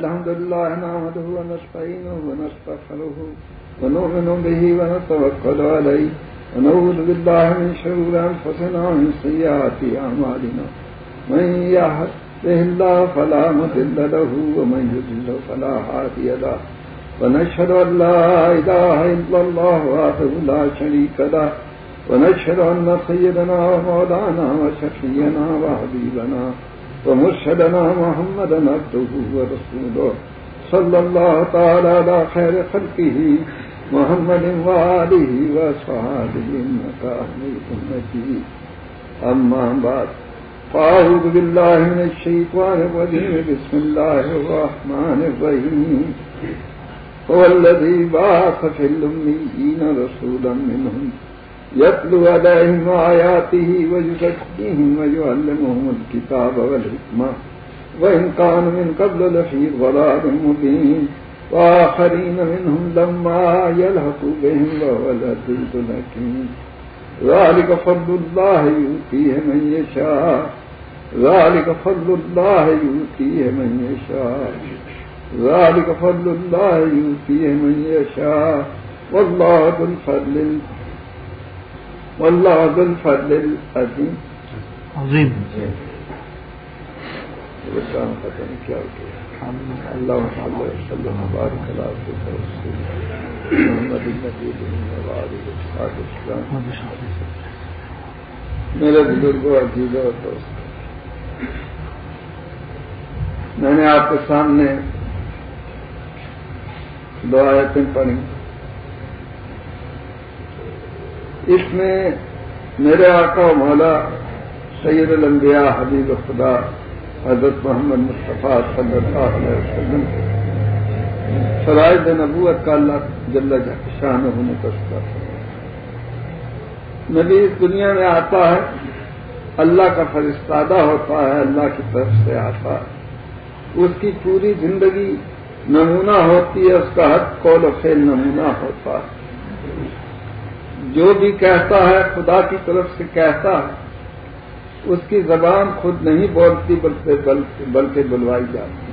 الحمد لله نعمده ونستعينه ونستغفره ونؤمن به ونتوكل عليه ونعوذ بالله من شرور أنفسنا ومن سيئات أعمالنا. من يهده الله فلا مضل له ومن يضلل فلا هادي له. ونشهد أن لا إله إلا الله وحده لا شريك له. ونشهد أن سيدنا ومولانا وشفينا وحبيبنا ومرشدنا محمدا عبده ورسوله. صلى الله تعالى على خير خلقه، محمد وآله وصحابه إنك أحمد مجيد. أما بعد، فأعوذ بالله من الشيطان الرجيم. بسم الله الرحمن الرحيم. هو الذي بعث في الأميين رسولا منهم يتلو عليهم آياته ويزكيهم ويعلمهم الكتاب والحكمة. وإن كانوا من قبل لفي ضلال مبين. وآخرين منهم لما يلحقوا بهم وهو العزيز الحكيم. ذلك فضل الله يؤتيه من يشاء. ذلك فضل الله يؤتيه من يشاء. ذلك فضل الله يؤتيه من يشاء. والله ذو الفضل واللہ ذو الفضل العظیم. عظیم. کام ختم کیا گیا. اللہ صلی وسلم مبارک اللہ محمد النبی الاسلام میرے بزرگوں عزیزوں اور دوست میں نے آپ کے سامنے دو آیتیں پڑھی اس میں میرے آقا و مولا سید الانبیاء حبیب خدا حضرت محمد مصطفیٰ صلی اللہ علیہ وسلم فرائض نبوت کا اللہ جل شان ہونے کا شکر نبی اس دنیا میں آتا ہے، اللہ کا فرستادہ ہوتا ہے، اللہ کی طرف سے آتا ہے۔ اس کی پوری زندگی نمونہ ہوتی ہے، اس کا حد قول و فیل نمونہ ہوتا ہے۔ جو بھی کہتا ہے، خدا کی طرف سے کہتا ہے، اس کی زبان خود نہیں بولتی، بلکہ بلکہ بلوائی جاتی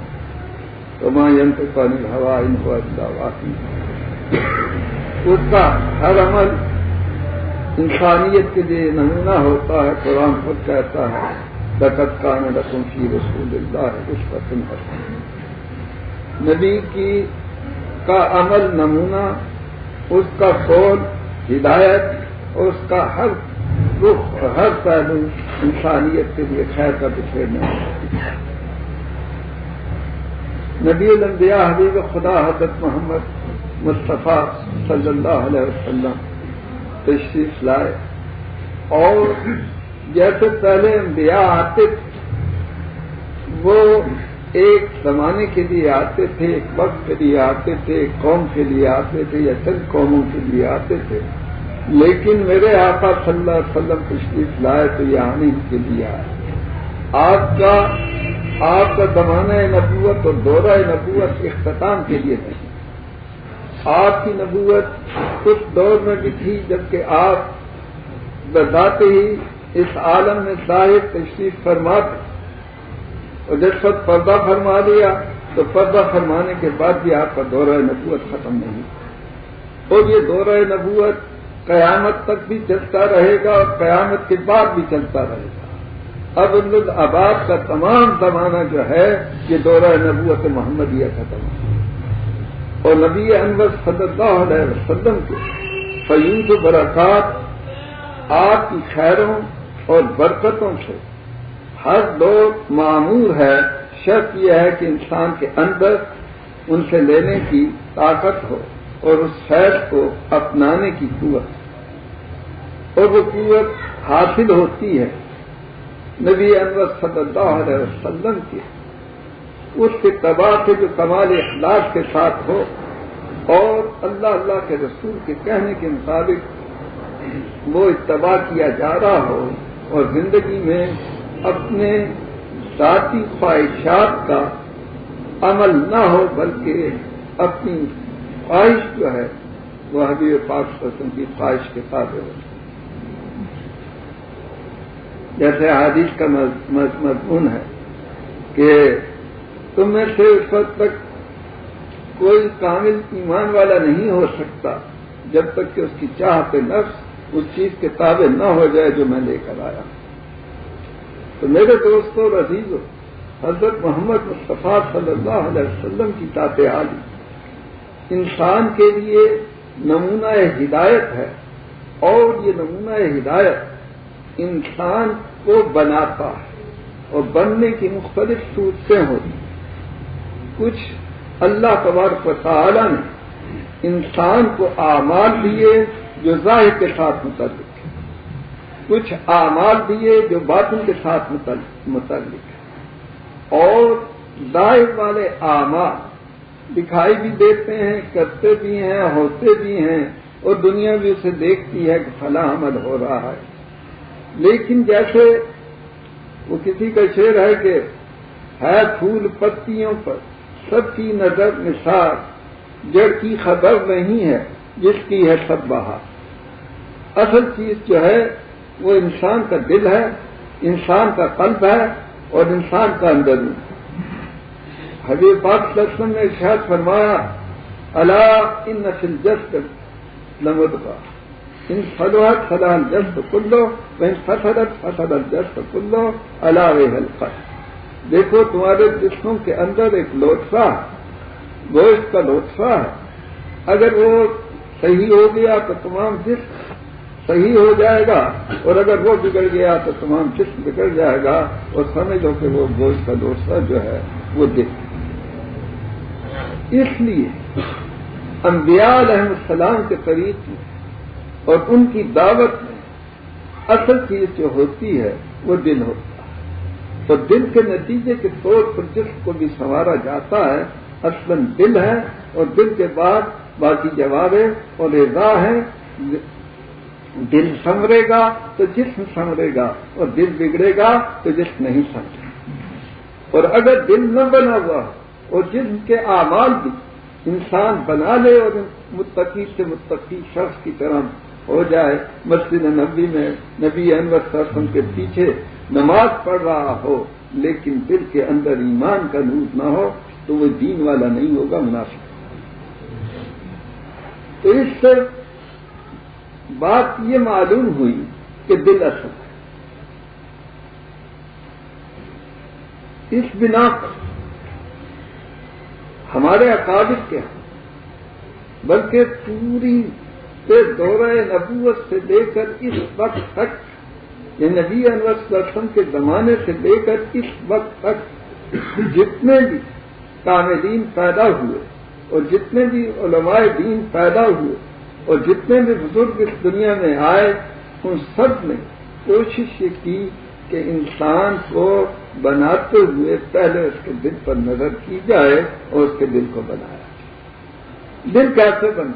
تو ماں ینت پانی ہوا ان کو واقعی اس کا ہر عمل انسانیت کے لیے نمونہ ہوتا ہے، قرآن خود کہتا ہے دقت کا میں رقم کی رسول اللہ ہے اس پسند نبی کی کا عمل نمونہ، اس کا قول ہدایت اور اس کا ہر رخ ہر پہلو انسانیت کے لیے خیر کا بکھیرنا نبی الانبیاء حبیب خدا حضرت محمد مصطفیٰ صلی اللہ علیہ وسلم تشریف لائے اور جیسے پہلے انبیاء آتے تھے، وہ ایک زمانے کے لیے آتے تھے، ایک وقت کے لیے آتے تھے، ایک قوم کے لیے آتے تھے یا چند قوموں کے لیے آتے تھے۔ لیکن میرے آقا صلی اللہ علیہ وسلم تشریف لائے تو یہ آنے کے لیے آئے۔ آپ کا آپ کا زمانہ نبوت اور دورہ نبوت اختتام کے لیے نہیں آپ کی نبوت اس دور میں بھی تھی جبکہ آپ بتاتے ہی اس عالم میں ظاہر تشریف فرماتے۔ اور جب وقت پردہ فرما دیا، تو پردہ فرمانے کے بعد بھی آپ کا دورہ نبوت ختم نہیں۔ اور یہ دورہ نبوت قیامت تک بھی چلتا رہے گا اور قیامت کے بعد بھی چلتا رہے گا۔ اب الآباد کا تمام زمانہ جو ہے، یہ دورہ نبوت محمدیہ کا زمانہ اور نبی انور صلی اللہ علیہ وسلم کے فیوز و برکات آپ کی خیروں اور برکتوں سے ہر دور معمور ہے۔ شرط یہ ہے کہ انسان کے اندر ان سے لینے کی طاقت ہو۔ اور اس فیض کو اپنانے کی قوت۔ اور وہ قوت حاصل ہوتی ہے نبی انور صلی اللہ علیہ وسلم کی۔ اس کے تباہ سے جو کمال اخلاق کے ساتھ ہو اور اللہ اللہ کے رسول کے کہنے کے مطابق وہ اتباع کیا جا رہا ہو اور زندگی میں اپنے ذاتی خواہشات کا عمل نہ ہو بلکہ اپنی خواہش جو ہے، وہ حبیب پاک پسند کی خواہش کے ساتھ ہو۔ جیسے حادث کا مضمون ہے کہ تم میں سے اس وقت تک کوئی کامل ایمان والا نہیں ہو سکتا جب تک کہ اس کی چاہت نفس اس چیز کے تابع نہ ہو جائے جو میں لے کر آیا۔ تو میرے دوستوں اور عزیزوں حضرت محمد مصطفیٰ صلی اللہ علیہ وسلم کی تات عالی انسان کے لیے نمونہ ہدایت ہے اور یہ نمونہ ہدایت انسان کو بناتا ہے اور بننے کی مختلف صورتیں ہوتی ہیں کچھ اللہ تبارک و تعالی نے انسان کو اعمال دیے جو ظاہر کے ساتھ متعلق ہے کچھ اعمال دیے جو باطن کے ساتھ متعلق ہے اور ظاہر والے اعمال دکھائی بھی دیتے ہیں، کرتے بھی ہیں، ہوتے بھی ہیں، اور دنیا بھی اسے دیکھتی ہے کہ فلاں عمل ہو رہا ہے۔ لیکن جیسے وہ کسی کا شعر ہے کہ ہے پھول پتیوں پر، سب کی نظر نثار، جڑ کی خبر نہیں ہے جس کی ہے سب بہار اصل چیز جو ہے، وہ انسان کا دل ہے، انسان کا قلب ہے، اور انسان کا اندر حبیب پاک لکشمن نے شاید فرمایا اللہ ان نسل جست نمد کا ان فلوحت فلاح جست کلو ان فصلت فصل جست کلو اللہ حلقت دیکھو، تمہارے جسموں کے اندر ایک لوٹفا گوشت کا لوٹفا ہے۔ اگر وہ صحیح ہو گیا تو تمام جسم صحیح ہو جائے گا، اور اگر وہ بگڑ گیا تو تمام جسم بگڑ جائے گا، اور سمجھ لو کہ وہ گوشت کا لوٹفا جو ہے، وہ دکھ اس لیے انبیاء علیہ السلام کے طریق میں اور ان کی دعوت میں اصل چیز جو ہوتی ہے وہ دل ہوتا ہے۔ تو دل کے نتیجے کے طور پر جسم کو بھی سنوارا جاتا ہے اصل دل ہے اور دل کے بعد باقی جواب ہے اور رضا ہے دل سنورے گا تو جسم سنورے گا اور دل بگڑے گا تو جسم نہیں سمجھے اور اگر دل نہ بنا ہوا اور جسم کے اعمال بھی انسان بنا لے اور متقی سے متقی شخص کی طرح ہو جائے، مسجد نبی میں نبی انور سرسم کے پیچھے نماز پڑھ رہا ہو، لیکن دل کے اندر ایمان کا نور نہ ہو، تو وہ دین والا نہیں ہوگا مناسب تو اس سے بات یہ معلوم ہوئی کہ دل اصل ہے۔ اس بنا پر ہمارے اکابر کے ہاں، بلکہ پوری دورہ نبوت سے لے کر اس وقت تک، یہ نبی انور کے زمانے سے لے کر اس وقت تک جتنے بھی کاملین پیدا ہوئے اور جتنے بھی علماء دین پیدا ہوئے اور جتنے بھی بزرگ اس دنیا میں آئے، ان سب نے کوشش یہ کی کہ انسان کو بناتے ہوئے پہلے اس کے دل پر نظر کی جائے اور اس کے دل کو بنایا۔ دل کیسے بنا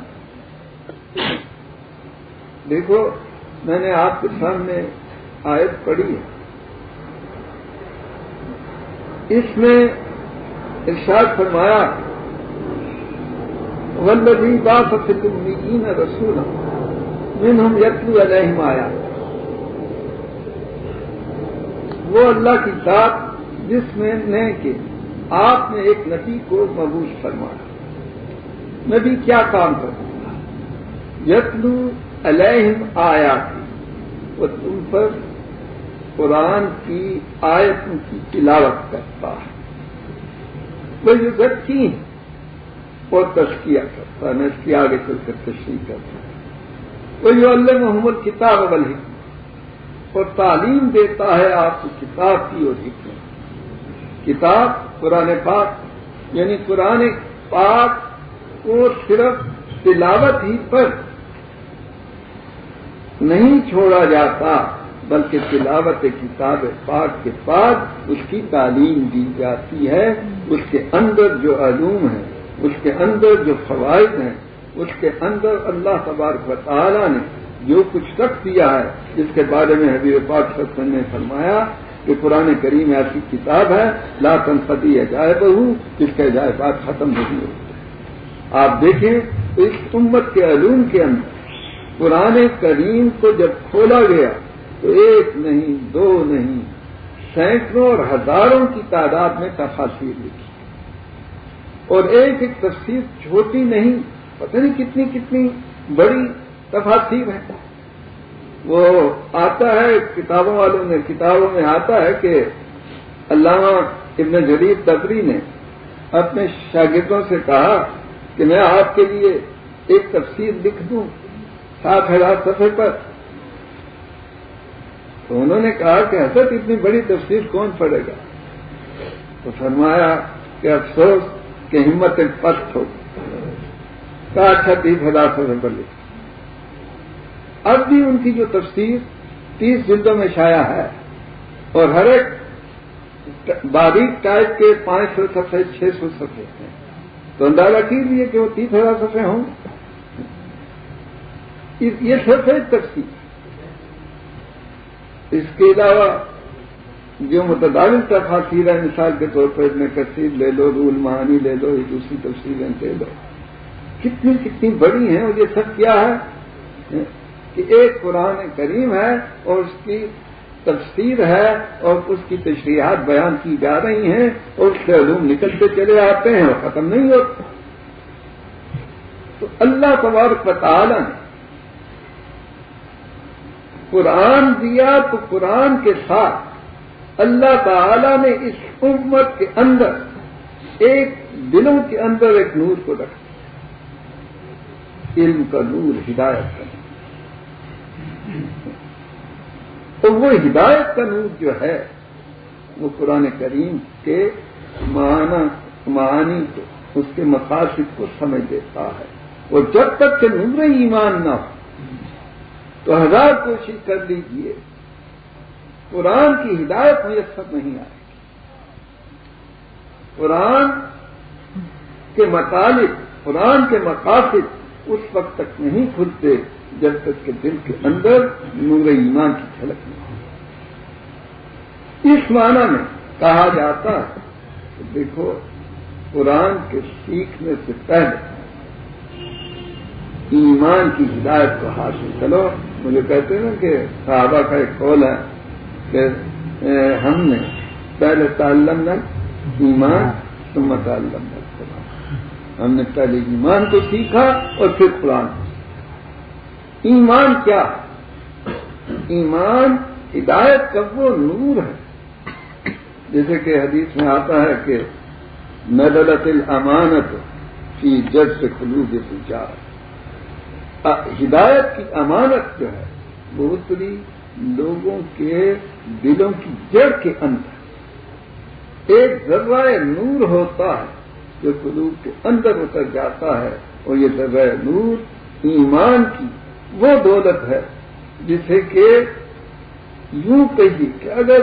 دیکھو، میں نے آپ کے سامنے آیت پڑی ہے۔ اس میں ارشاد فرمایا ولدی بات فکر رسول من ہم یتلو علیہم آیا وہ اللہ کی ذات جس میں نے کہ آپ نے ایک نبی کو مبوس فرمایا۔ نبی کیا کام کرتا یتلو علیہم آیا وہ تم پر قرآن کی آیتوں کی تلاوت کرتا ہے۔ وہ جو غلطی اور تشکیہ کرتا ہے میں اس کی آگے چل کر تشریح کرتا ہوں وہ جو اللہ محمد کتاب اول اور تعلیم دیتا ہے آپ کو کتاب کی اور حکمت کتاب قرآن پاک یعنی قرآن پاک کو صرف تلاوت ہی پر نہیں چھوڑا جاتا، بلکہ تلاوت کتاب پاک کے بعد اس کی تعلیم دی جاتی ہے۔ اس کے اندر جو علوم ہیں، اس کے اندر جو فوائد ہیں، اس کے اندر اللہ تبارک و تعالی نے جو کچھ رکھ دیا ہے، جس کے بارے میں حبیب پاک سسن نے فرمایا کہ قرآن کریم ایسی کتاب ہے، لا تنفتی عجائب ہوں جس کے عجائبات ختم نہیں ہوتے۔ آپ دیکھیں، اس امت کے علوم کے اندر قرآن کریم کو جب کھولا گیا، تو ایک نہیں، دو نہیں، سینکڑوں اور ہزاروں کی تعداد میں تفاصیر لکھی۔ اور ایک ایک تفسیر چھوٹی نہیں، پتہ نہیں کتنی کتنی بڑی تفاصیر ہے۔ وہ آتا ہے کتابوں والوں میں، کتابوں میں آتا ہے کہ علامہ ابن جدید تبری نے اپنے شاگردوں سے کہا کہ میں آپ کے لیے ایک تفسیر لکھ دوں سات ہزار سفر پر۔ تو انہوں نے کہا کہ حضرت اتنی بڑی تفسیر کون پڑے گا؟ تو فرمایا کہ افسوس کہ ہمت پست ہو۔ کہا اچھا تیس ہزار سفر پر لکھ۔ اب بھی ان کی جو تفسیر تیس جلدوں میں شائع ہے اور ہر ایک باریک ٹائپ کے پانچ سو سفے چھ سو سفے ہیں۔ تو اندازہ کیجیے کہ وہ تیس ہزار سفے ہوں یہ سفید تفصیل اس کے علاوہ جو متداول تفاصیر ہے مثال کے طور پر اتنے کثیر لے لو، رول مہانی لے لو، یہ دوسری تفصیلیں لے لو۔ کتنی کتنی بڑی ہیں اور یہ سب کیا ہے؟ کہ ایک قرآن کریم ہے اور اس کی تفسیر ہے اور اس کی تشریحات بیان کی جا رہی ہیں اور اس سے علوم نکلتے چلے آتے ہیں اور ختم نہیں ہوتے۔ تو اللہ تبارک تعالی نے قرآن دیا تو قرآن کے ساتھ اللہ تعالی نے اس امت کے اندر، ایک دلوں کے اندر ایک نور کو رکھا۔ علم کا نور، ہدایت کا نور۔ تو وہ ہدایت کا نور جو ہے، وہ قرآن کریم کے معنی کو، اس کے مقاصد کو سمجھ دیتا ہے۔ اور جب تک کہ نور ایمان نہ ہو، تو ہزار کوشش کر لیجیے قرآن کی ہدایت میسر نہیں آئے گی۔ قرآن کے مطالب، قرآن کے مقاصد اس وقت تک نہیں کھلتے جب تک کہ دل کے اندر نور ایمان کی جھلک نہیں اس معنی میں کہا جاتا ہے کہ دیکھو، قرآن کے سیکھنے سے پہلے ایمان کی ہدایت کو حاصل کرو۔ مجھے کہتے ہیں نا کہ صحابہ کا ایک قول ہے کہ ہم نے پہلے تعلم نہ ایمان، ثم تعلم نہ ہم نے پہلے ایمان کو سیکھا اور پھر قرآن ایمان کیا؟ ایمان ہدایت کا وہ نور ہے۔ جیسے کہ حدیث میں آتا ہے کہ ندلت الامانت فی جج سے خلوب سچار ہدایت کی امانت جو ہے وہ اتری لوگوں کے دلوں کی جڑ کے اندر ایک ذرائع نور ہوتا ہے۔ جو قلوب کے اندر اتر جاتا ہے اور یہ ذرائع نور ایمان کی وہ دولت ہے جسے کہ یوں کہیے کہ اگر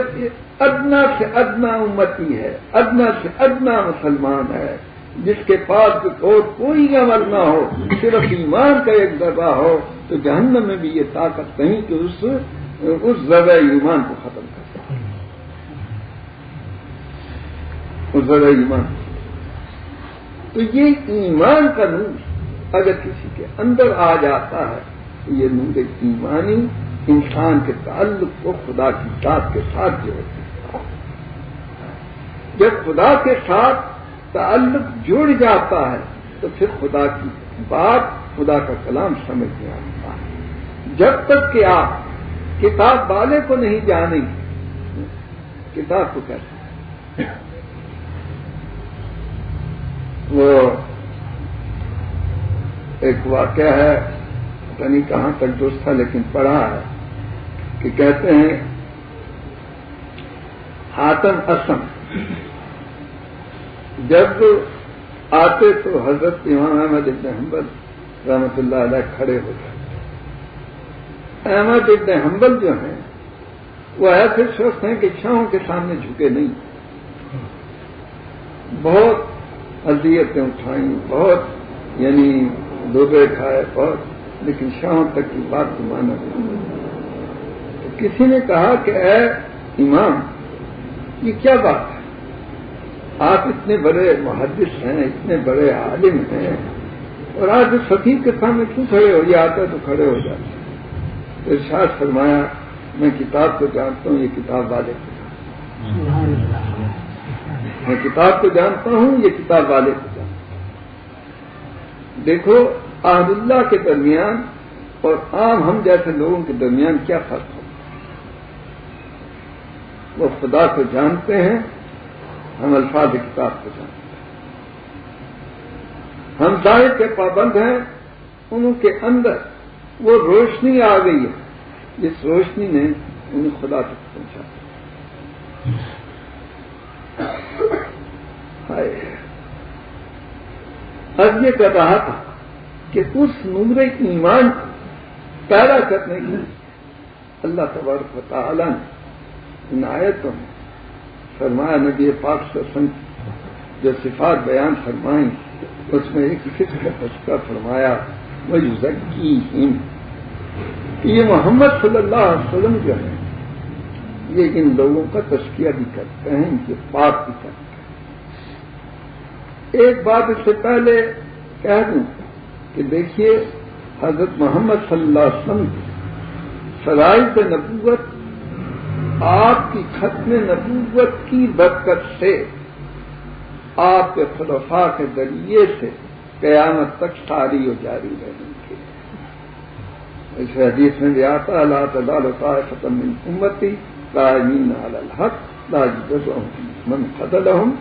ادنا سے ادنا امتی ہے، ادنا سے ادنا مسلمان ہے، جس کے پاس اور کوئی عمل نہ ہو، صرف ایمان کا ایک ذرہ ہو، تو جہنم میں بھی یہ طاقت نہیں کہ اس اس ذرہ ایمان کو ختم کر اس ذرہ ایمان۔ کو تو یہ ایمان کا نور اگر کسی کے اندر آ جاتا ہے، تو یہ نور ایمانی انسان کے تعلق کو خدا کی ذات کے ساتھ جوڑتی ہے۔ جب خدا کے ساتھ تعلق جڑ جاتا ہے، تو پھر خدا کی بات، خدا کا کلام سمجھ میں آتا ہے۔ جب تک کہ آپ کتاب والے کو نہیں جانیں گے، کتاب کو کیسے؟ وہ ایک واقعہ ہے، پتہ نہیں کہاں تک دوست تھا، لیکن پڑھا ہے کہ کہتے ہیں ہاتم اسم، جب آتے تو حضرت امام احمد ابن حنبل رحمت اللہ علیہ کھڑے ہو جاتے احمد ابن حنبل جو ہیں، وہ ایسے شخص ہیں کہ چھاؤں کے سامنے جھکے نہیں۔ بہت اذیتیں اٹھائیں، بہت یعنی ڈوبے کھائے، بہت، لیکن شاہوں تک کی بات تو مانا تو کسی نے کہا کہ اے امام، یہ کیا بات ہے؟ آپ اتنے بڑے محدث ہیں، اتنے بڑے عالم ہیں، اور آج اس فقیر کے سامنے کیوں کھڑے ہو؟ یہ آتا ہے تو کھڑے ہو جاتے ہیں تو ارشاد فرمایا، میں کتاب کو جانتا ہوں، یہ کتاب والے میں کتاب کو جانتا ہوں، یہ کتاب والے کو جانتا ہوں۔ دیکھو آحد اللہ کے درمیان اور عام ہم جیسے لوگوں کے درمیان کیا فرق ہو وہ خدا کو جانتے ہیں، ہم الفاظ کتاب کو جانتے ہیں۔ ہم ظاہر کے پابند ہیں ان کے اندر وہ روشنی آ گئی ہے۔ جس روشنی نے انہیں خدا تک پہنچا اب یہ کر رہا تھا کہ اس نمر ایمان کو پیدا کرنے کی اللہ تبارک و تعالی نے ان آیتوں میں فرمایا، نبی پاک سے سنگ جو صفات بیان فرمائیں، اس میں ایک فکر کا تذکرہ فرمایا وہ ذکی یہ محمد صلی اللہ علیہ وسلم جو ہے یہ ان لوگوں کا تذکیہ بھی کرتے ہیں، ان کے پاک بھی کرتے ہیں۔ ایک بات اس سے پہلے کہہ دوں کہ دیکھیے، حضرت محمد صلی اللہ علیہ وسلم کی نبوت، آپ کی ختم نبوت کی برکت سے، آپ کے خلفاء کے ذریعے سے قیامت تک ساری و جاری رہیں گے۔ اس حدیث میں بھی آتا اللہ تعالیٰ ختم امتی راجین الحق راج من فضل ہوں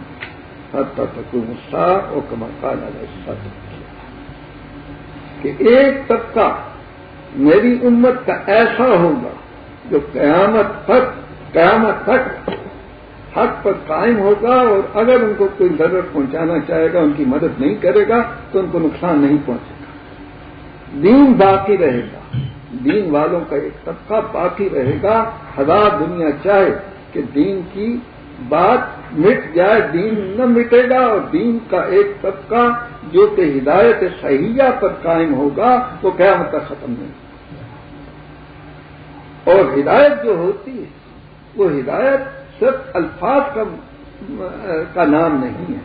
حد تک اور کما کالا کہ ایک طبقہ میری امت کا ایسا ہوگا جو قیامت تک قیامت تک حق پر قائم ہوگا اور اگر ان کو کوئی ضرورت پہنچانا چاہے گا، ان کی مدد نہیں کرے گا، تو ان کو نقصان نہیں پہنچے گا۔ دین باقی رہے گا۔ دین والوں کا ایک طبقہ باقی رہے گا۔ ہزار دنیا چاہے کہ دین کی بات مٹ جائے، دین نہ مٹے گا اور دین کا ایک طبقہ جو کہ ہدایت صحیحہ پر قائم ہوگا، وہ قیامت تک ختم نہیں۔ اور ہدایت جو ہوتی ہے، وہ ہدایت صرف الفاظ کا کا نام نہیں ہے۔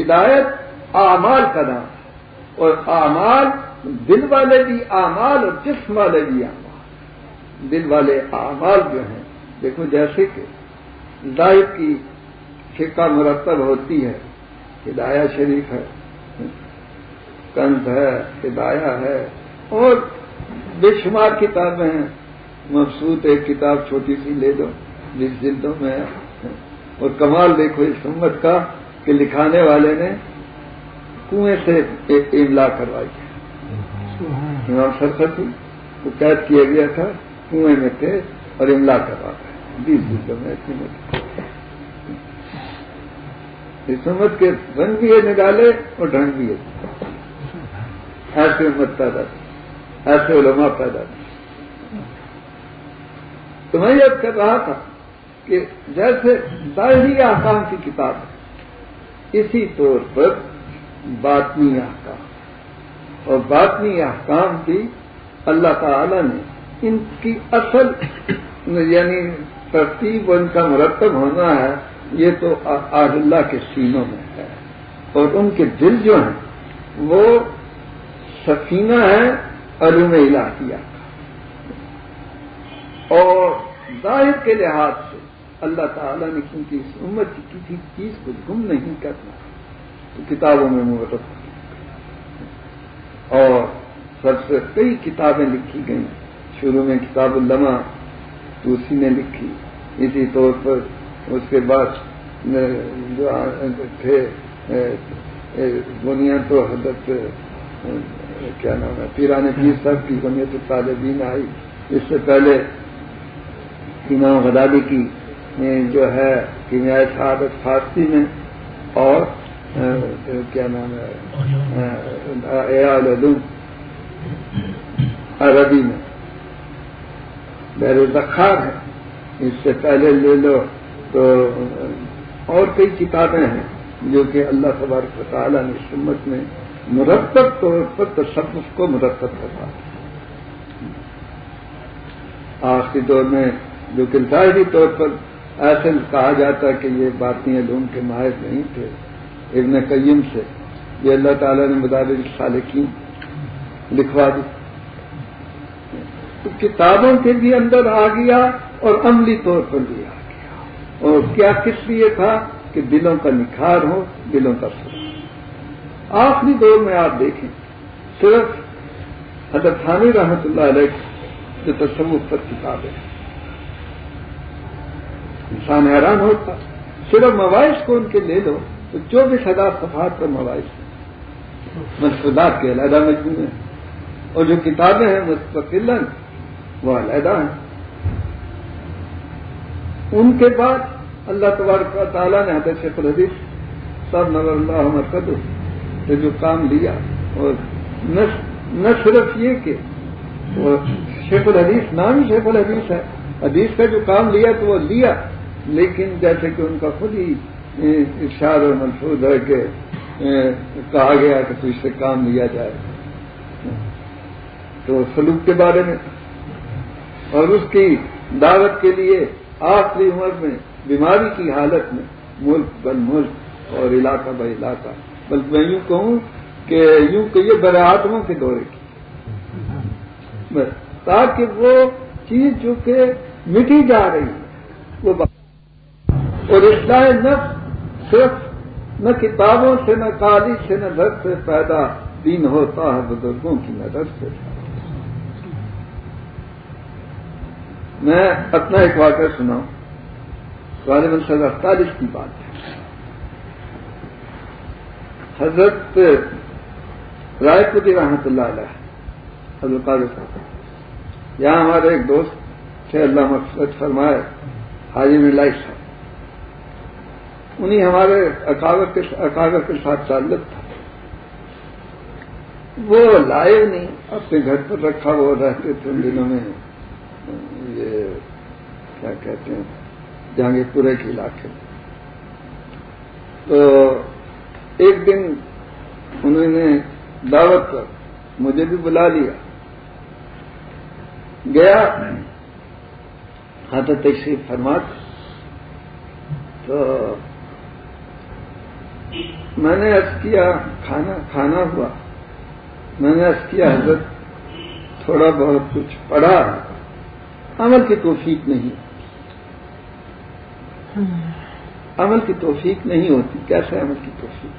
ہدایت اعمال کا نام ہے۔ اور اعمال دل والے بھی اعمال اور جسم والے بھی اعمال۔ دل والے اعمال جو ہیں، دیکھو جیسے کہ ظاہر کی فقہ مرتب ہوتی ہے، ہدایہ شریف ہے، کنز ہے، ہدایہ ہے، اور بے شمار کتابیں ہیں۔ مقصود ایک کتاب چھوٹی سی لے دو، جس جلدوں میں اور کمال دیکھو، اس امت کا کہ لکھانے والے نے کنویں سے ایک املا کروائی۔ ہاں۔ امام سرستی وہ قید کیا گیا تھا، کنویں میں تھے اور املا کروا بیس جلدوں میں اس امت کے رنگ بھی ہے نکالے اور ڈھنگ بھی ہے۔ ایسے امت پیدا ایسے علماء پیدا تو میں یاد کر رہا تھا کہ جیسے ظاہری آسام کی کتاب ہے، اسی طور پر باطنی احکام اور باطنی احکام کی اللہ تعالی نے ان کی اصل یعنی ترتیب ان کا مرتب ہونا ہے، یہ تو آج اللہ کے سینوں میں ہے۔ اور ان کے دل جو ہیں، وہ سفینہ ہے علوم علاقیہ کا۔ اور ظاہر کے لحاظ سے اللہ تعالیٰ نے کیونکہ اس امت کی کسی چیز کو گم نہیں کرنا، تو کتابوں میں مرتب اور سب سے کئی کتابیں لکھی گئیں۔ شروع میں کتاب الما تو اسی نے لکھی۔ اسی طور پر اس کے بعد جو تھے بنیاد تو حضرت کیا نام ہے پیرانے پیر صاحب کی بنیاد طالبین آئی۔ اس سے پہلے امام غدادی کی جو ہے کیمیائی شہادت فارسی میں، اور کیا نام ہے عربی میں بیر زخار ہے اس سے پہلے لے لو تو اور کئی کتابیں ہیں جو کہ اللہ تبارک تعالیٰ نے سمت میں مرتب طور پر تصف کو مرتب کروا آخری دور میں جو کہ ظاہری طور پر ایسے کہا جاتا ہے کہ یہ باتیں علوم کے ماہر نہیں تھے ابن قیم سے، یہ اللہ تعالیٰ نے مدارج خالقین لکھوا دی۔ تو کتابوں کے بھی اندر آ گیا اور عملی طور پر بھی آ گیا۔ اور کیا کس لیے تھا؟ کہ دلوں کا نکھار ہو، دلوں کا سر۔ آخری دور میں آپ دیکھیں، صرف حضرت خانی رحمت اللہ علیہ جو تصوف پر کتاب ہے۔ انسان حیران ہوتا، صرف مواعث کو ان کے لے لو۔ تو چوبیس ہزار صفحات پر مواعث مسودات کے علیحدہ مجموعے ہیں، اور جو کتابیں ہیں مستقل وہ علیحدہ ہیں۔ ان کے بعد اللہ تبارک تعالیٰ نے حضرت شیخ الحدیث صاحب نور اللہ مرکز سے جو کام لیا، اور نہ صرف یہ کہ وہ شیخ الحدیث، نام ہی شیخ الحدیث ہے، حدیث کا جو کام لیا تو وہ لیا، لیکن جیسے کہ ان کا خود ہی ارشاد اور منفوظ ہے کہ کہا گیا کہ تو اس سے کام لیا جائے۔ تو سلوک کے بارے میں۔ اور اس کی دعوت کے لیے آخری عمر میں، بیماری کی حالت میں، ملک بل ملک اور علاقہ بہ علاقہ۔ بلکہ میں یوں کہوں کہ، یوں کہیے برآموں کے دورے کی۔ تاکہ وہ چیز جو کہ مٹی جا رہی ہے، وہ اور اصلاح نفس صرف نہ کتابوں سے، نہ کالی سے، نہ درد سے پیدا دین ہوتا ہے، بزرگوں کی نظر سے۔ میں اپنا ایک واقعہ سناؤں۔ غالباً سر اڑتالیس کی بات ہے۔ حضرت رائے پتی رحمت اللہ علیہ، حضرت صاحب۔ یہاں ہمارے ایک دوست تھے، اللہ مقصد فرمائے، حاجی ملائی صاحب۔ انہیں ہمارے اکاگر کے ساتھ تعلق تھا۔ وہ لائے نہیں، اپنے گھر پر رکھا وہ رہتے تھے ان دنوں میں۔ یہ کیا کہتے ہیں جہانگیر پورے کے علاقے۔ میں تو ایک دن انہوں نے دعوت کر مجھے بھی بلا لیا۔ گیا حضرت تشریف فرمات تو میں نے ارض کیا، کھانا کھانا ہوا۔ میں نے ارض کیا، حضرت، تھوڑا بہت کچھ پڑھا۔ عمل کی توفیق نہیں۔ عمل کی توفیق نہیں ہوتی۔ کیسے عمل کی توفیق؟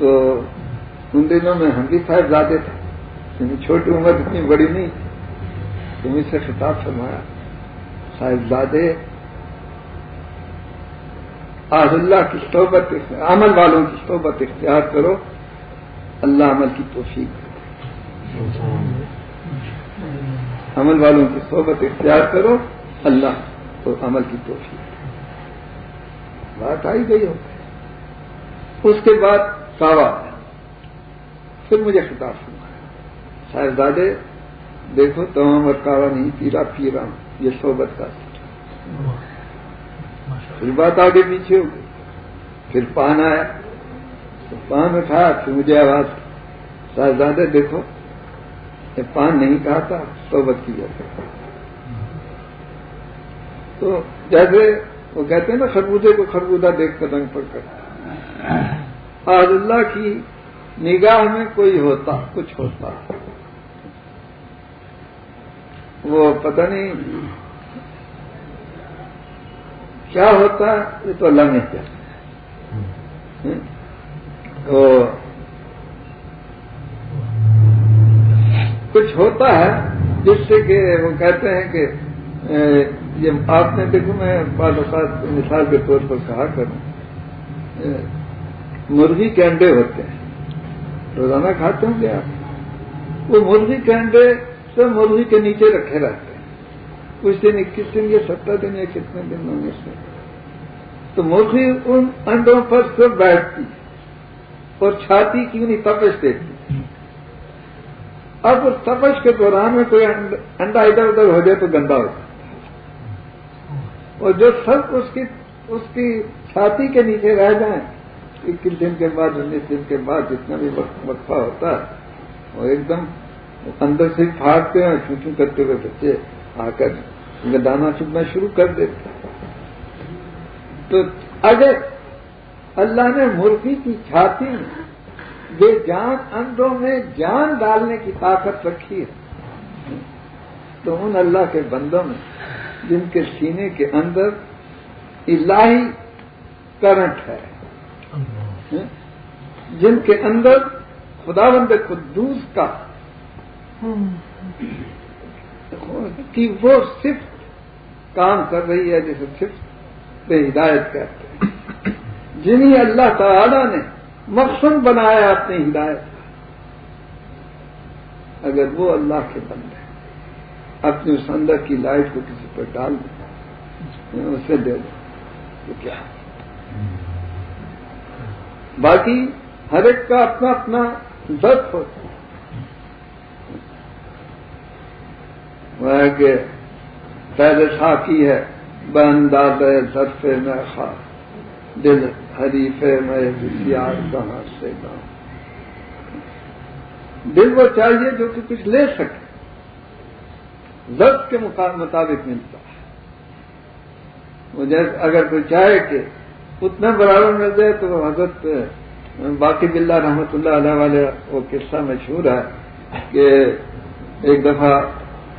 تو ان دنوں میں ہم بھی صاحب زیادہ تھے۔ یعنی چھوٹی عمر اتنی بڑی نہیں۔ تم سے خطاب فرمایا صاحبزادے آج اللہ کی صحبت عمل والوں کی صحبت اختیار کرو۔ اللہ عمل کی توفیق عمل والوں کی صحبت اختیار کرو۔ اللہ تو عمل کی توفیق بات آئی گئی ہو۔ اس کے بعد کعبہ پھر مجھے خطاب سنا صاحبزادے دیکھو، تمام اور کعبہ نہیں پیرا پیرا یہ صحبت کا پھر بات آگے پیچھے ہو گئی۔ پھر پان آیا۔ تو پان اٹھایا، پھر مجھے آواز صاحبزادے دیکھو، یہ پان نہیں کہا تھا، صحبت کی جاتا تو جیسے وہ کہتے ہیں نا، خربوزے کو خربوزہ دیکھ کر رنگ پڑ کر۔ آج اللہ کی نگاہ میں کوئی ہوتا، کچھ ہوتا۔ وہ پتہ نہیں کیا ہوتا ہے؟ یہ تو اللہ نے کیا۔ تو کچھ ہوتا ہے جس سے کہ وہ کہتے ہیں کہ یہ آپ نے دیکھو میں بعض اوقات مثال کے طور پر کہا کروں۔ مرغی کے انڈے ہوتے ہیں۔ روزانہ کھاتے ہوں گے آپ؟ وہ مرغی کے انڈے سب مرغی کے نیچے رکھے رہتے ہیں۔ کچھ دن، اکیس دن یا سترہ دن یا کتنے دن ہوں گے سے تو مرغی ان انڈوں پر سب بیٹھتی اور چھاتی کی انہیں تپش دیتی اب اس تپش کے دوران میں کوئی انڈا ادھر ادھر ہو جائے تو گندا ہوتا اور جو سب اس کی اس کی چھاتی کے نیچے رہ جائیں، اکیس دن کے بعد، انیس دن کے بعد جتنا بھی وقفہ ہوتا ہے، وہ ایک دم اندر سے پھاڑتے ہیں چھو کرتے ہوئے بچے۔ آ کر دانا چگنا شروع کر دیتے تو اگر اللہ نے مرغی کی چھاتی بے جان اندروں میں جان ڈالنے کی طاقت رکھی ہے تو ان اللہ کے بندوں میں جن کے سینے کے اندر الہی کرنٹ ہے جن کے اندر خدا بند قدوس کا کہ وہ صرف کام کر رہی ہے جسے صرف بے ہدایت کہتے ہیں۔ جنہیں اللہ تعالی نے مقصد بنایا اپنی ہدایت اگر وہ اللہ کے بندے اپنے اس اندر کی لائٹ کو کسی پر ڈال دیں اسے دے دو تو کیا؟ باقی ہر ایک کا اپنا اپنا درد ہوتا ہے۔ کہ پہلے ساکی ہے بنداد سرف میں خاص، دل حریف میں کہاں سے گاؤں دل وہ چاہیے جو کہ کچھ لے سکے۔ ضبط کے مطابق ملتا ہے۔ مجھے اگر کوئی چاہے کہ اتنا برابر مل جائے تو حضرت، باقی بلّہ رحمت اللہ علیہ والے وہ قصہ مشہور ہے کہ ایک دفعہ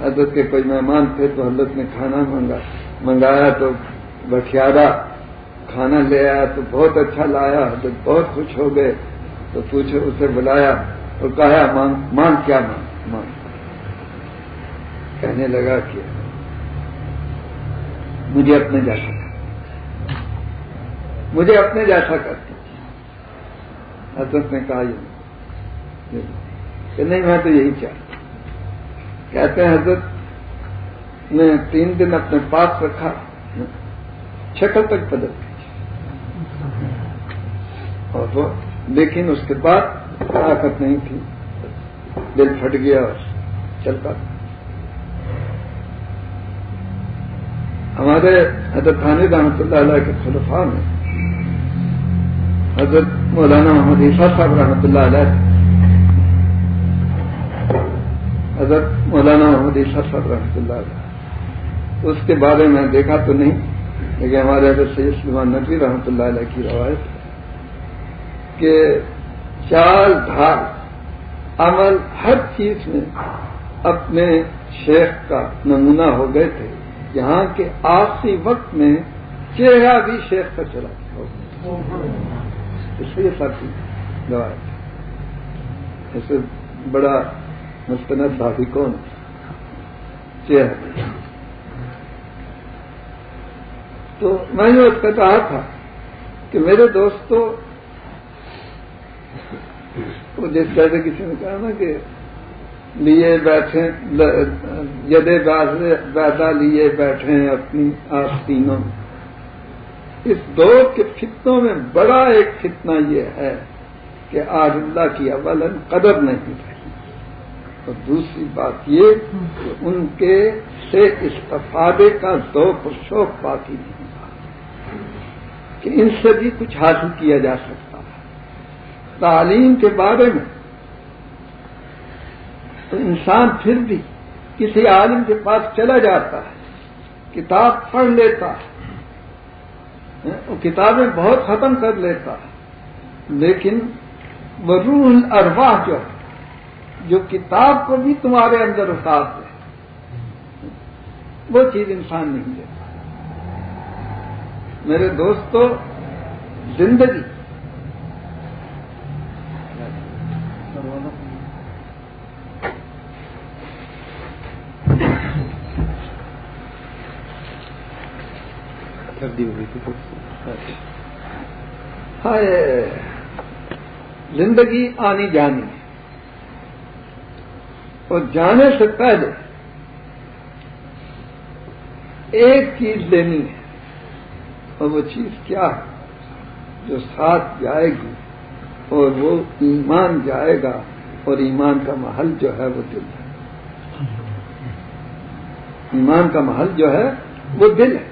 حضرت کے کوئی مہمان تھے تو حضرت نے کھانا منگا، منگایا تو بٹھیارا کھانا لے آیا تو بہت اچھا لایا، حضرت بہت خوش ہو گئے۔ تو پوچھے، اسے بلایا اور کہا مان کیا مان مان کہنے لگا کہ مجھے اپنے جیسا کر۔ مجھے اپنے جیسا کرتے حضرت نے کہا، یہ کہ نہیں، میں تو یہی چاہتا کہتے ہیں حضرت، نے تین دن اپنے پاس رکھا شکل تک بدل گئی اور وہ، لیکن اس کے بعد طاقت نہیں تھی۔ دل پھٹ گیا اور چلتا ہمارے حضرت خان رحمۃ اللہ علیہ کے خلفاء میں، حضرت مولانا محمد عیسیٰ صاحب رحمۃ اللہ علیہ حضرت مولانا محمد عیسیٰ صاحب رحمۃ اللہ علیہ۔ اس کے بارے میں دیکھا تو نہیں، لیکن ہمارے حضرت سید سلمان نبی رحمۃ اللہ علیہ کی روایت کہ چال ڈھال عمل ہر چیز میں اپنے شیخ کا نمونہ ہو گئے تھے۔ یہاں کے آخری وقت میں چہرہ بھی شیخ کا چلا اس لیے ساتھی، روایت۔ ایسے بڑا مستند بھابی کون؟ چہرہ تو میں یہ کہا تھا کہ میرے دوستوں جس سے کسی نے کہا نا کہ لیے بیٹھے یدے ویدا لیے بیٹھے اپنی آستینوں اس دور کے فتنوں میں بڑا ایک فتنہ یہ ہے کہ آج اللہ کی اول قدر نہیں رہی اور دوسری بات یہ کہ ان کے سے استفادے کا ذوق و شوق باقی نہیں تھا کہ ان سے بھی کچھ حاصل کیا جا سکتا ہے۔ تعلیم کے بارے میں تو انسان پھر بھی کسی عالم کے پاس چلا جاتا ہے، کتاب پڑھ لیتا ہے وہ کتابیں بہت ختم کر لیتا ہے، لیکن وہ روح الارواح جو ہے جو کتاب کو بھی تمہارے اندر اتار دے۔ وہ چیز انسان نہیں دیتا میرے دوستو زندگی۔ زندگی آنی جانی۔ اور جانے سے پہلے ایک چیز لینی ہے اور وہ چیز کیا ہے؟ جو ساتھ جائے گی اور وہ ایمان جائے گا اور ایمان کا محل جو ہے وہ دل ہے۔ ایمان کا محل جو ہے وہ دل ہے۔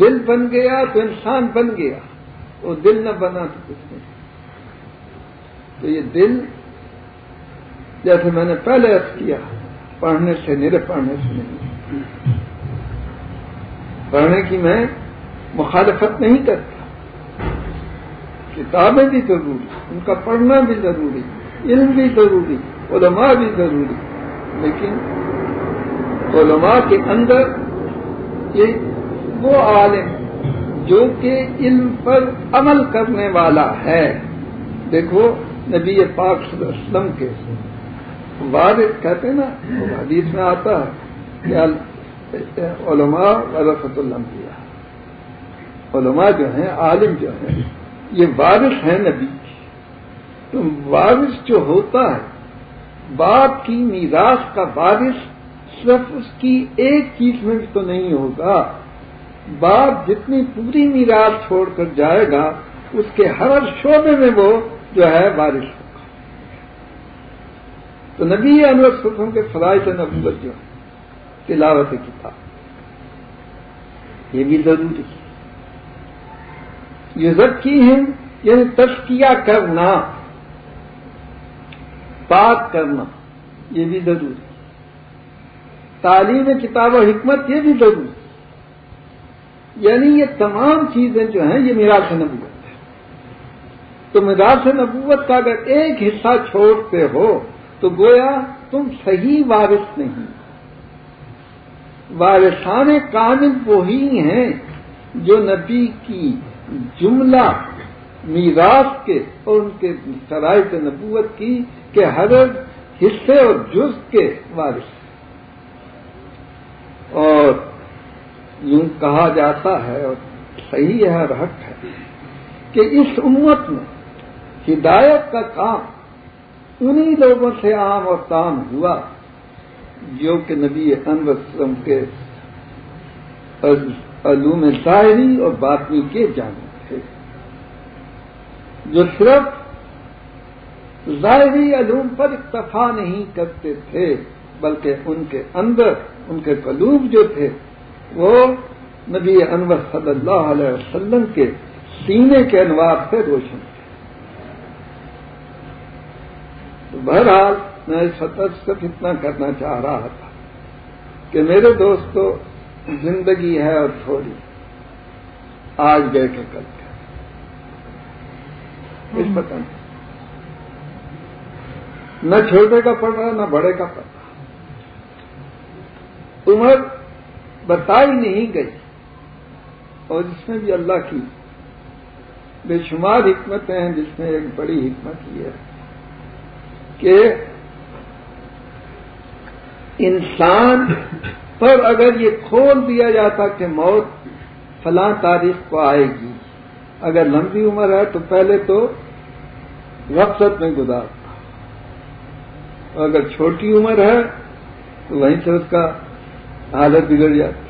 دل بن گیا تو انسان بن گیا اور دل نہ بنا تو کچھ نہیں۔ تو یہ دل جیسے میں نے پہلے ارد کیا، پڑھنے سے میرے پڑھنے سے نہیں۔ پڑھنے کی میں مخالفت نہیں کرتا۔ کتابیں بھی ضروری، ان کا پڑھنا بھی ضروری، علم بھی ضروری، علماء بھی ضروری۔ لیکن علماء کے اندر یہ وہ عالم جو کہ علم پر عمل کرنے والا ہے۔ دیکھو، نبی پاک صلی اللہ علیہ وسلم کے وارث کہتے ہیں نا، حدیث میں آتا ہے کہ علماء ورثت الانبیاء۔ علماء جو ہیں، عالم جو ہیں، یہ وارث ہیں نبی۔ تو وارث جو ہوتا ہے، باپ کی میراث کا وارث صرف اس کی ایک چیز میں بھی تو نہیں ہوگا۔ باپ جتنی پوری میراث چھوڑ کر جائے گا، اس کے ہر شعبے میں وہ جو ہے بارش تو نبی انور سکھوں کے فرائض نبوت جو تلاوت کتاب۔ یہ بھی ضروری یہ ذکی ہیں یعنی تشکیہ کرنا بات کرنا، یہ بھی ضروری تعلیم کتاب و حکمت، یہ بھی ضروری یعنی یہ تمام چیزیں جو ہیں، یہ میراث نبوت ہے۔ تو میراث نبوت کا اگر ایک حصہ چھوڑتے ہو تو گویا تم صحیح وارث نہیں۔ وارثان کامل وہی ہیں جو نبی کی جملہ، میراث کے اور ان کے شرائط نبوت کی کہ ہر حصے اور جز کے وارث۔ اور یوں کہا جاتا ہے اور صحیح ہے اور حق ہے کہ اس امت میں ہدایت کا کام انہی لوگوں سے عام اور کام ہوا جو کہ نبی انوسلم کے علوم ظاہری اور باطنی کے جانے تھے۔ جو صرف ظاہری علوم پر اکتفا نہیں کرتے تھے، بلکہ ان کے اندر، ان کے قلوب جو تھے، وہ نبی انور صلی اللہ علیہ وسلم کے سینے کے انوار سے روشن تھے تو بہرحال میں حد صرف اتنا کرنا چاہ رہا تھا کہ میرے دوستو زندگی ہے اور تھوڑی آج گئے کہ کل کے کچھ پتہ نہیں۔ نہ چھوٹے کا پڑ رہا نہ بڑے کا پڑ رہا۔ عمر بتائی نہیں گئی۔ اور جس میں بھی اللہ کی بے شمار حکمتیں ہیں جس میں ایک بڑی حکمت یہ ہے۔ کہ انسان پر اگر یہ کھول دیا جاتا کہ موت فلاں تاریخ کو آئے گی، اگر لمبی عمر ہے تو پہلے تو وقت میں گزارتا اگر چھوٹی عمر ہے تو وہیں سے اس کا حالت بگڑ جاتی۔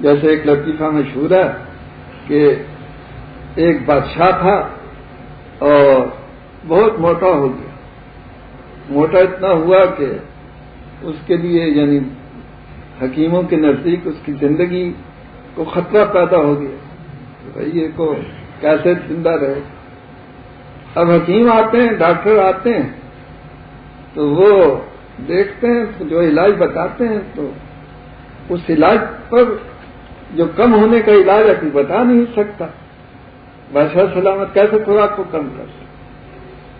جیسے ایک لطیفہ مشہور ہے کہ ایک بادشاہ تھا اور بہت موٹا ہو گیا۔ موٹا اتنا ہوا کہ اس کے لیے یعنی حکیموں کے نزدیک اس کی زندگی کو خطرہ پیدا ہو گیا۔ بھائی یہ کو کیسے زندہ رہے؟ اب حکیم آتے ہیں، ڈاکٹر آتے ہیں، تو وہ دیکھتے ہیں، جو علاج بتاتے ہیں، تو اس علاج پر جو کم ہونے کا علاج ہے کوئی بتا نہیں سکتا۔ بادشاہ سلامت کیسے خوراک کو کم کر سکتے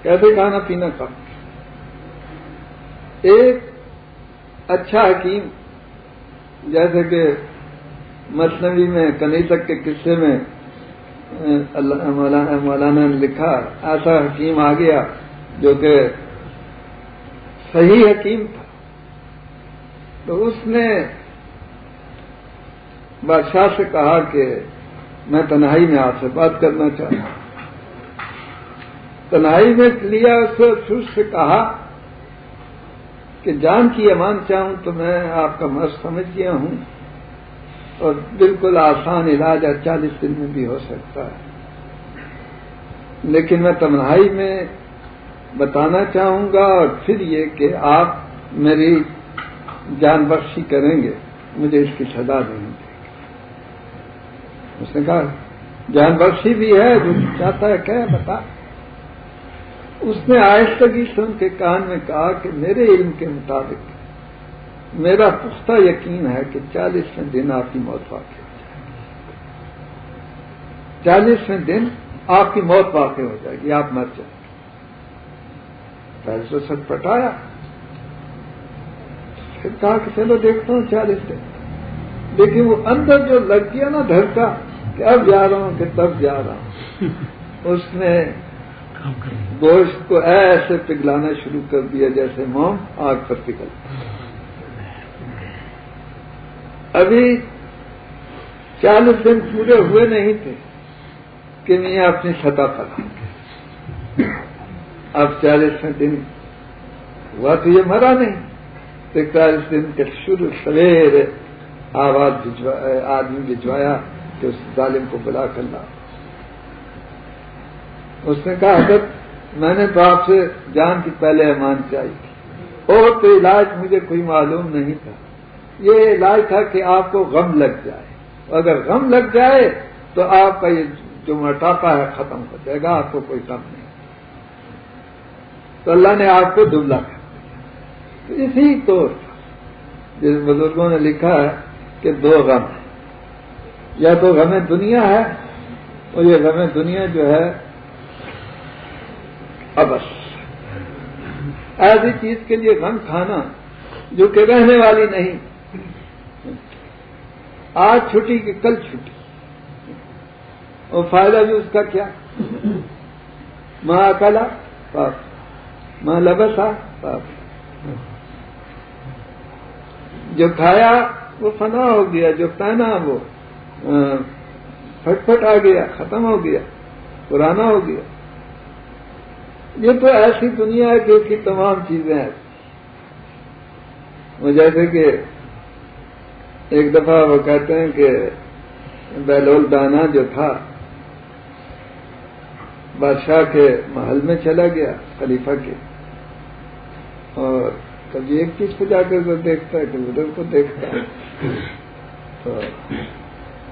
کیسے کھانا پینا کم؟ ایک اچھا حکیم، جیسے کہ مصنوعی میں کنی تک کے قصے میں مولانا نے لکھا، ایسا حکیم آ گیا جو کہ صحیح حکیم تھا۔ تو اس نے بادشاہ سے کہا کہ میں تنہائی میں آپ سے بات کرنا چاہتا ہوں۔ تنہائی میں لیا، اس سے کہا کہ جان کی امان چاہوں تو میں آپ کا مرض سمجھ گیا ہوں اور بالکل آسان علاج ہے چالیس دن میں بھی ہو سکتا ہے۔ لیکن میں تنہائی میں بتانا چاہوں گا اور پھر یہ کہ آپ میری جان بخشی کریں گے، مجھے اس کی سزا دیں گے۔ اس نے کہا، جان بخشی بھی ہے، جو چاہتا ہے کہ بتا۔ اس نے آہستگی سے ان کے کان میں کہا کہ میرے علم کے مطابق میرا پختہ یقین ہے کہ چالیسویں دن آپ کی موت واقع ہو جائے گی۔ چالیسویں دن آپ کی موت واقع ہو جائے گی آپ مر جائیں گے۔ سچ پٹایا۔ پھر کہا کہ چلو دیکھتا ہوں چالیس دن۔ لیکن وہ اندر جو لگ گیا نا دھڑکا کہ اب جا رہا ہوں کہ تب جا رہا ہوں۔ اس نے گوشت کو ایسے پگلانا شروع کر دیا جیسے موم آگ پر پگل ابھی چالیس دن پورے ہوئے نہیں تھے کہ میں اپنی سطح پر اب چالیس دن ہوا تو یہ مرا نہیں۔ تو چالیس دن کے شروع سویر آواز آدمی بھجوایا کہ اس ظالم کو بلا کر لا اس نے کہا، حضرت، میں نے تو آپ سے جان کی پہلے امان چاہی تھی۔ اور تو علاج مجھے کوئی معلوم نہیں تھا۔ یہ علاج تھا کہ آپ کو غم لگ جائے۔ اگر غم لگ جائے تو آپ کا یہ جو موٹاپا ہے ختم ہو جائے گا، آپ کو کوئی غم نہیں۔ تو اللہ نے آپ کو دبلا کر تو اسی طور جس بزرگوں نے لکھا ہے کہ دو غم ہیں۔ یا تو غم دنیا ہے اور یہ غم دنیا جو ہے ابس ایسی چیز کے لیے غم کھانا جو کہ رہنے والی نہیں۔ آج چھٹی کہ کل چھٹی۔ اور فائدہ بھی اس کا کیا؟ ماں اکلا پاپ ماں لبسا پاپ جو کھایا وہ فنا ہو گیا، جو پہنا وہ پھٹ پھٹ آ گیا، ختم ہو گیا، پرانا ہو گیا۔ یہ تو ایسی دنیا ہے کہ اس کی تمام چیزیں ہیں۔ وہ جیسے کہ ایک دفعہ وہ کہتے ہیں کہ بیلول دانا جو تھا، بادشاہ کے محل میں چلا گیا، خلیفہ کے۔ اور کبھی ایک چیز کو جا کر دیکھتا ہے کبھی ادھر کو دیکھتا ہے۔ تو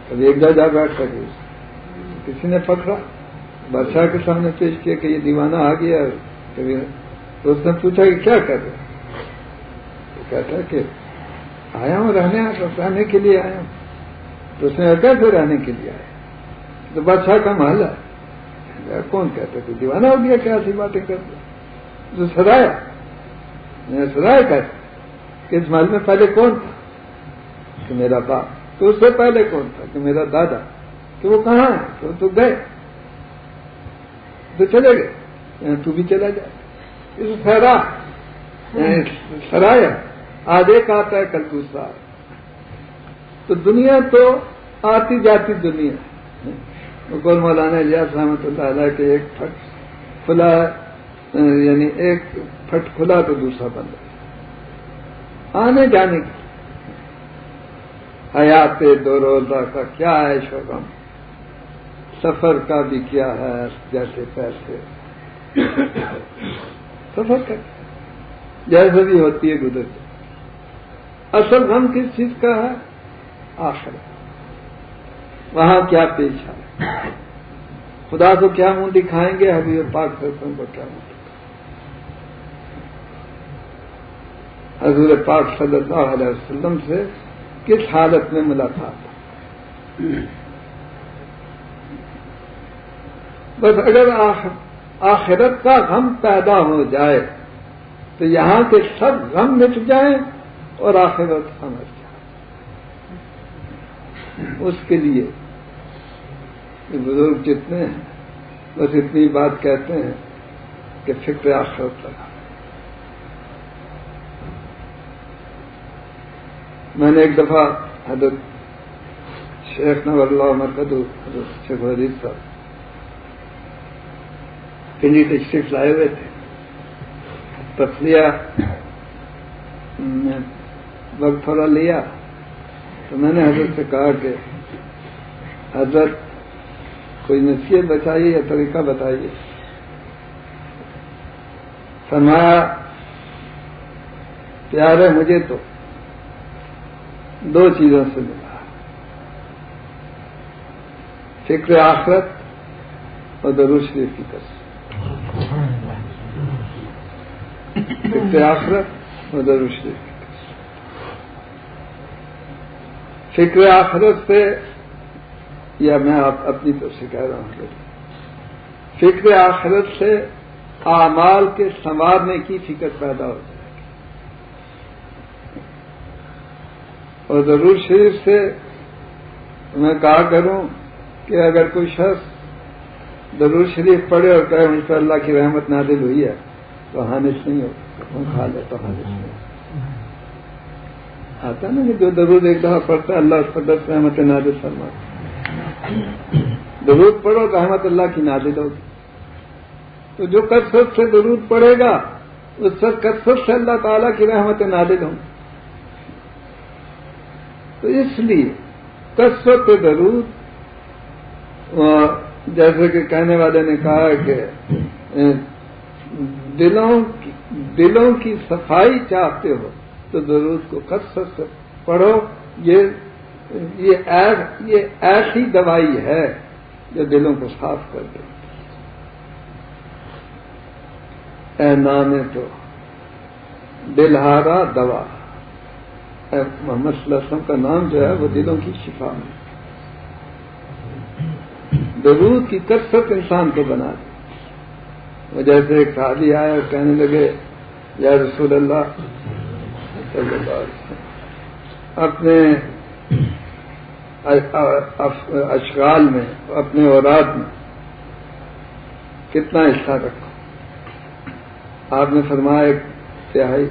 کبھی ایک جا جا بیٹھتا کہ کسی نے پکڑا۔ بادشاہ کے سامنے پیش کیا کہ یہ دیوانہ آ گیا کبھی تو اس نے پوچھا کہ کیا کر رہے وہ کہتا کہ آیا ہوں رہنے رہنے کے لیے آیا ہوں۔ تو اس نے کیسے رہنے کے لیے آیا تو بادشاہ کا محل ہے۔ کون کہتا کہ دیوانہ ہو گیا کیا ایسی باتیں کرتے تو سدایا میں نے سدایا کہتے کہ اس محل میں پہلے کون تھا؟ کہ میرا باپ۔ تو اس سے پہلے کون تھا؟ کہ میرا دادا۔ کہ وہ کہاں ہے؟ تو تو گئے۔ تو چلے گئے یعنی تو بھی چلا جائے۔ اس سرا سرایا آج ایک آتا ہے، کل دوسرا تو دنیا تو آتی جاتی دنیا۔ گول مولانا الیاس رحمۃ اللہ علیہ کے ایک پھٹ کھلا یعنی ایک پھٹ کھلا تو دوسرا بند آنے جانے کی حیات دو روزہ کا کیا ہے شوگم؟ سفر کا بھی کیا ہے جیسے پیسے؟ سفر کا۔ جیسے بھی ہوتی ہے گزرتی اصل غم کس چیز کا ہے؟ آخر وہاں کیا پیش ہے خدا کو کیا منہ دکھائیں گے؟ ابھی پاک سرپن کو کیا منہ حضور پاک صلی اللہ علیہ وسلم سے کس حالت میں ملاقات؟ بس اگر آخرت کا غم پیدا ہو جائے تو یہاں کے سب غم مٹ جائیں اور آخرت سمجھ جائے۔ اس کے لیے بزرگ جتنے ہیں، بس اتنی بات کہتے ہیں کہ فکر آخرت لگا میں نے ایک دفعہ حضرت شیخ نور اللہ مرکز حضرت شیخ حدیث صاحب کنجی تشریف لائے ہوئے تھے۔ تفریح وقت تھوڑا لیا تو میں نے حضرت سے کہا کہ حضرت، کوئی نصیحت بتائیے یا طریقہ بتائیے؟ فرمایا پیار ہے مجھے تو دو چیزوں سے ملا۔ فکر آخرت اور درود کی قسم فکر آخرت اور درود شریف فکر آخرت سے یا میں آپ اپنی طرف سے کہہ رہا ہوں فکر آخرت سے اعمال کے سنوارنے کی فکر پیدا ہو جائے گی اور ضرور شریف سے میں کہا کروں کہ اگر کوئی شخص ضرور شریف پڑھے اور کہے مجھ پر اللہ کی رحمت نادل ہوئی ہے تو حانش نہیں ہو کھا لے تو حانش نہیں ہو۔ آتا نا کہ جو ضرور ایک دفعہ پڑھتا ہے، اللہ اس پر دس رحمت نادل فرما درود پڑھو تو احمد اللہ کی نادل ہوگی۔ تو جو کثرت سے درود پڑھے گا، اس سے کثرت سے اللہ تعالیٰ کی رحمت نادل ہوں۔ تو اس لیے کثرت درود جیسے کہ کہنے والے نے کہا کہ دلوں کی دلوں کی صفائی چاہتے ہو تو درود کو کثرت سے پڑھو۔ یہ یہ ایسی دوائی ہے جو دلوں کو صاف کر دے۔ اے نام تو، دلہارا دوا۔ اے محمد صلی اللہ علیہ وسلم کا نام جو ہے وہ دلوں کی شفا میں۔ درود کی کثرت انسان کو بنا دے۔ وہ جیسے ایک شادی آئے اور کہنے لگے، یا رسول اللہ، صلی اللہ علیہ وسلم، اپنے اشغال میں، اپنے اوراد میں کتنا حصہ رکھو۔ آپ نے فرمایا، ایک تہائی،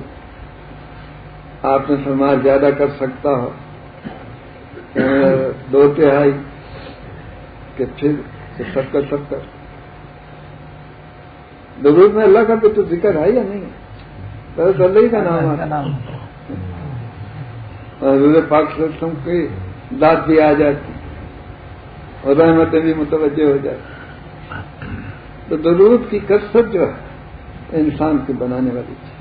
آپ نے فرمایا زیادہ کر سکتا ہو۔ دو تہائی، کہ پھر ستر ستر ضرور میں اللہ کا تو ذکر ہے یا نہیں؟ بس اللہ ہی کا نام حضور پاک سم کی داد بھی آ جاتی۔ اور رحمتیں بھی متوجہ ہو جاتی۔ تو درود کی کثرت جو ہے انسان کی بنانے والی چیز۔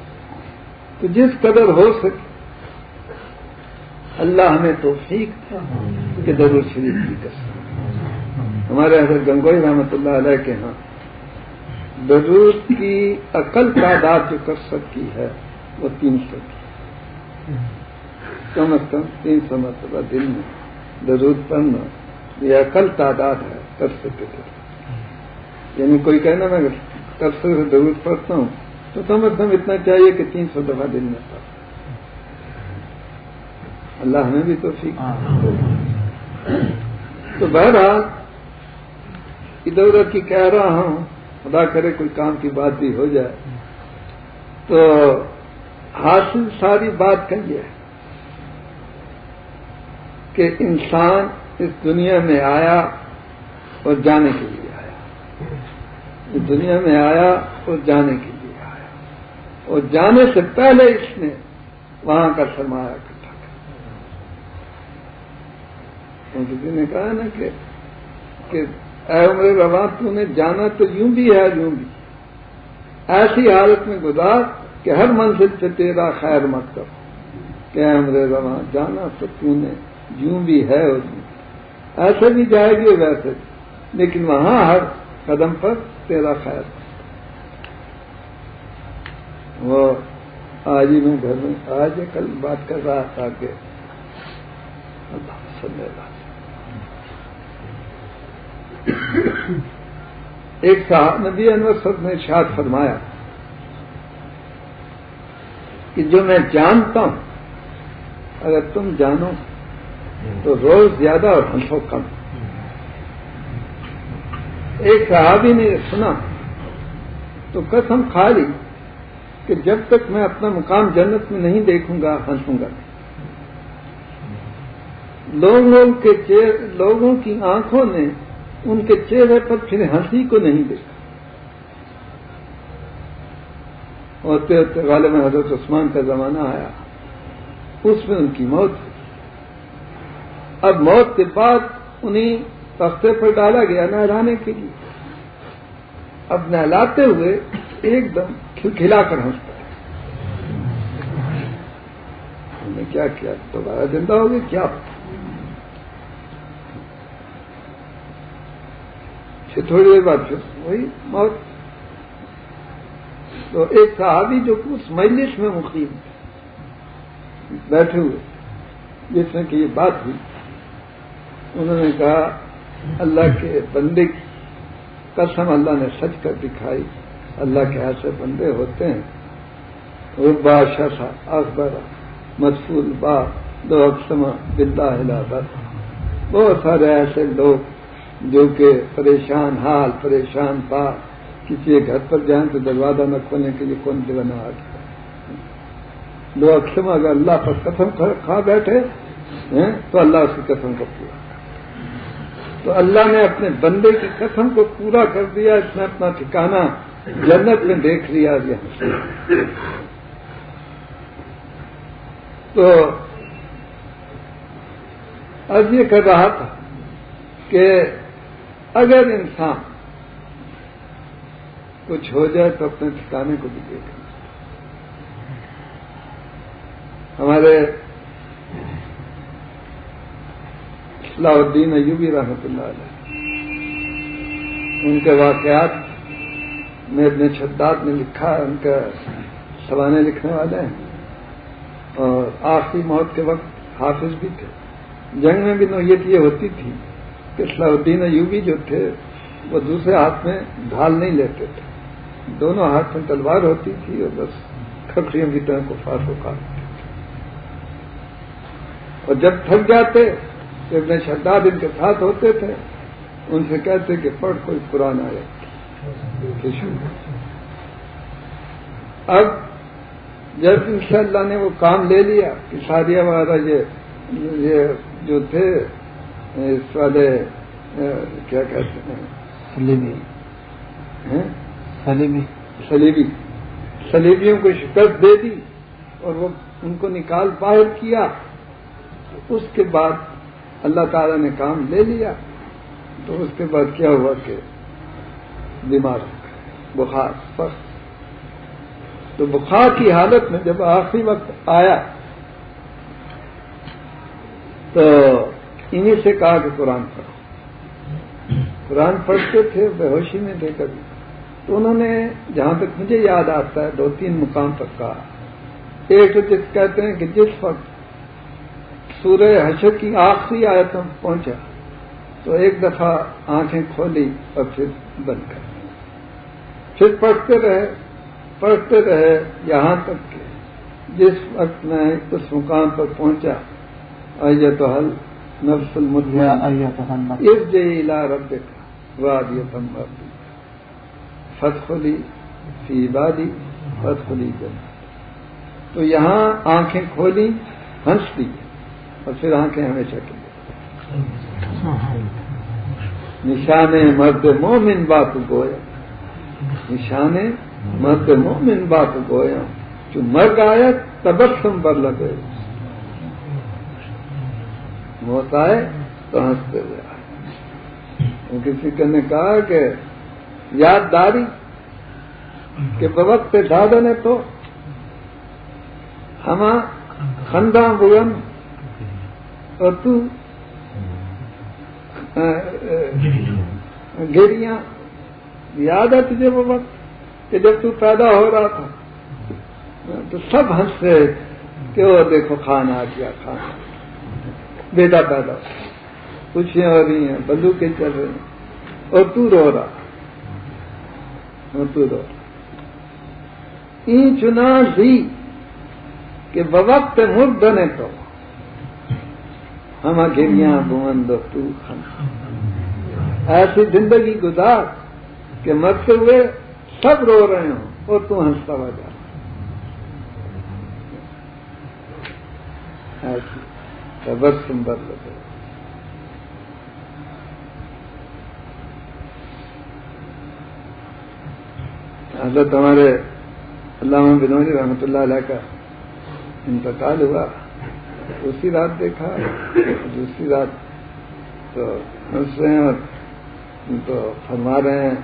تو جس قدر ہو سکے اللہ ہمیں تو ٹھیک تھا کہ ضرور شریف کی کثرت۔ ہمارے حضرت گنگوئی رحمۃ اللہ علیہ کے ہاں درود کی عقل تعداد جو کثرت کی ہے، وہ تین سو کی۔ کم از کم تین سو مرتبہ دن میں درود پڑھنا، یہ عقل تعداد ہے کثرت کے یعنی کوئی کہنا میں کثرت سے درود پڑھتا ہوں، تو کم از کم اتنا چاہیے کہ تین سو دفعہ دن میں پڑھ اللہ ہمیں بھی تو ٹھیک تو بہرحال، ادھر ادھر کی کہہ رہا ہوں خدا کرے کوئی کام کی بات بھی ہو جائے۔ تو حاصل ساری بات کا یہ ہے کہ انسان اس دنیا میں آیا اور جانے کے لیے آیا۔ اس دنیا میں آیا اور جانے کے لیے آیا۔ اور جانے سے پہلے اس نے وہاں کا سرمایہ اکٹھا کر کسی نے کہا نا کہ اے عمر رواں تو نے جانا تو یوں بھی ہے، یوں بھی۔ ایسی حالت میں گزار کہ ہر منزل سے تیرا خیر مت کرو کہ اے عمر رواں جانا تو تو نے یوں بھی ہے اس میں ایسے بھی جائے گی ویسے بھی۔ لیکن وہاں ہر قدم پر تیرا خیر۔ وہ آج ہی میں گھر میں، آج کل بات کر رہا تھا کہ اللہ صلی اللہ ایک صاحب نبی انور صد نے شاد فرمایا کہ جو میں جانتا ہوں، اگر تم جانو تو روز زیادہ اور ہنسو کم۔ ایک صحابی نے سنا، تو قسم کھا لی کہ جب تک میں اپنا مقام جنت میں نہیں دیکھوں گا، ہنسوں گا۔ لوگوں کے لوگوں کی آنکھوں نے ان کے چہرے پر پھر ہنسی کو نہیں دیکھا۔ اور والے میں حضرت عثمان کا زمانہ آیا۔ اس میں ان کی موت ہوئی۔ اب موت کے بعد انہیں تختے پر ڈالا گیا نہلانے کے لیے۔ اب نہلاتے ہوئے ایک دم کھلا کر ہنس پڑے۔ نے کیا کیا؟ دوبارہ زندہ ہو گئے؟ کیا؟ پھر تھوڑی دیر بعد پھر وہی موت۔ تو ایک صحابی جو اس مجلس میں مقیم بیٹھے ہوئے، جس میں کہ یہ بات ہوئی۔ انہوں نے کہا، اللہ کے بندے کی قسم اللہ نے سچ کر دکھائی۔ اللہ کے ایسے بندے ہوتے ہیں۔ وہ بادشاہ تھا، اکبر مدفول با، دو اقسمہ بلّہ بہت سارے ایسے لوگ جو کہ پریشان حال، پریشان پا کسی گھر پر جائیں تو دروازہ نہ کھولنے کے لیے کون دیوانا آ گیا؟ دو اقسم اگر اللہ پر قسم کھا بیٹھے تو اللہ اس کی قسم کو پورا تو اللہ نے اپنے بندے کی قسم کو پورا کر دیا، اس نے اپنا ٹھکانا جنت میں دیکھ لیا یہاں تو اب یہ کر رہا تھا کہ اگر انسان کچھ ہو جائے تو اپنے ٹھکانے کو بھی دیکھ ہمارے اصلاح الدین ایوبی رحمۃ اللہ علیہ، ان کے واقعات میں اپنے شداد نے لکھا، ان کا سوانے لکھنے والے ہیں۔ اور آخری موت کے وقت حافظ بھی تھے۔ جنگ میں بھی نوعیت یہ ہوتی تھی کہ صلاح الدین ایوبی جو تھے وہ دوسرے ہاتھ میں ڈھال نہیں لیتے تھے۔ دونوں ہاتھ میں تلوار ہوتی تھی اور بس کھکڑیوں کی طرح کو فاس و اور جب تھک جاتے تو ابن شداد ان کے ساتھ ہوتے تھے۔ ان سے کہتے کہ پڑھ کوئی قرآن آیا اب جب ان شاء اللہ نے وہ کام لے لیا کہ شادیہ وغیرہ یہ جو تھے اس والے کیا کہتے ہیں؟ سلیبی سلیبی سلیبی سلیبیوں کو شکست دے دی اور وہ ان کو نکال باہر کیا۔ اس کے بعد اللہ تعالی نے کام لے لیا۔ تو اس کے بعد کیا ہوا کہ بیمار بخار سخت۔ تو بخار کی حالت میں جب آخری وقت آیا تو انہیں سے کہا کہ قرآن پڑھو۔ قرآن پڑھتے تھے، بے ہوشی میں دے کر۔ تو انہوں نے جہاں تک مجھے یاد آتا ہے، دو تین مقام تک کہا۔ ایک تو جس کہتے ہیں کہ جس وقت سورہ حشر کی آخری آیت میں پہنچا تو ایک دفعہ آنکھیں کھولی اور پھر بند کر۔ پھر پڑھتے رہے پڑھتے رہے یہاں تک کہ جس وقت میں اس مقام پر پہنچا، آئیے تو حل۔ نفس فتخلی فی بادی فتخلی جن تو یہاں آنکھیں کھولی ہنس دی اور پھر آنکھیں ہمیشہ کے نشان مرد مومن بات گویا۔ نشان مرد مومن بات گویا۔ جو مرد آیا تبسم پر لگے۔ موت آئے تو ہنستے ہوئے آئے کسی نے کہا کہ یادداری کہ بوقت دادا نے تو ہم خندہ بگن اور تو گریاں یاد ہے تجھے وہ وقت کہ جب تو پیدا ہو رہا تھا، تو سب ہنستے کہ وہ دیکھو کھانا آ گیا کھانا۔ بیٹا پیدا خوشیاں ہو رہی ہیں بندو کے چل رہے ہیں۔ اور تو رو رہا۔ اور تو رو۔ این چنا سی کہ بوقت مردنے تو۔ ہم اکیلیاں بون دو تو ایسی زندگی گزار کہ مرتے ہوئے سب رو رہے ہوں اور تو ہنستا ہوا جا ایسی۔ بس سندر لگے۔ حضرت ہمارے علامہ بنوری رحمۃ اللہ علیہ کا انتقال ہوا۔ اسی رات دیکھا، دوسری رات تو ہنس رہے ہیں اور تو فرما رہے ہیں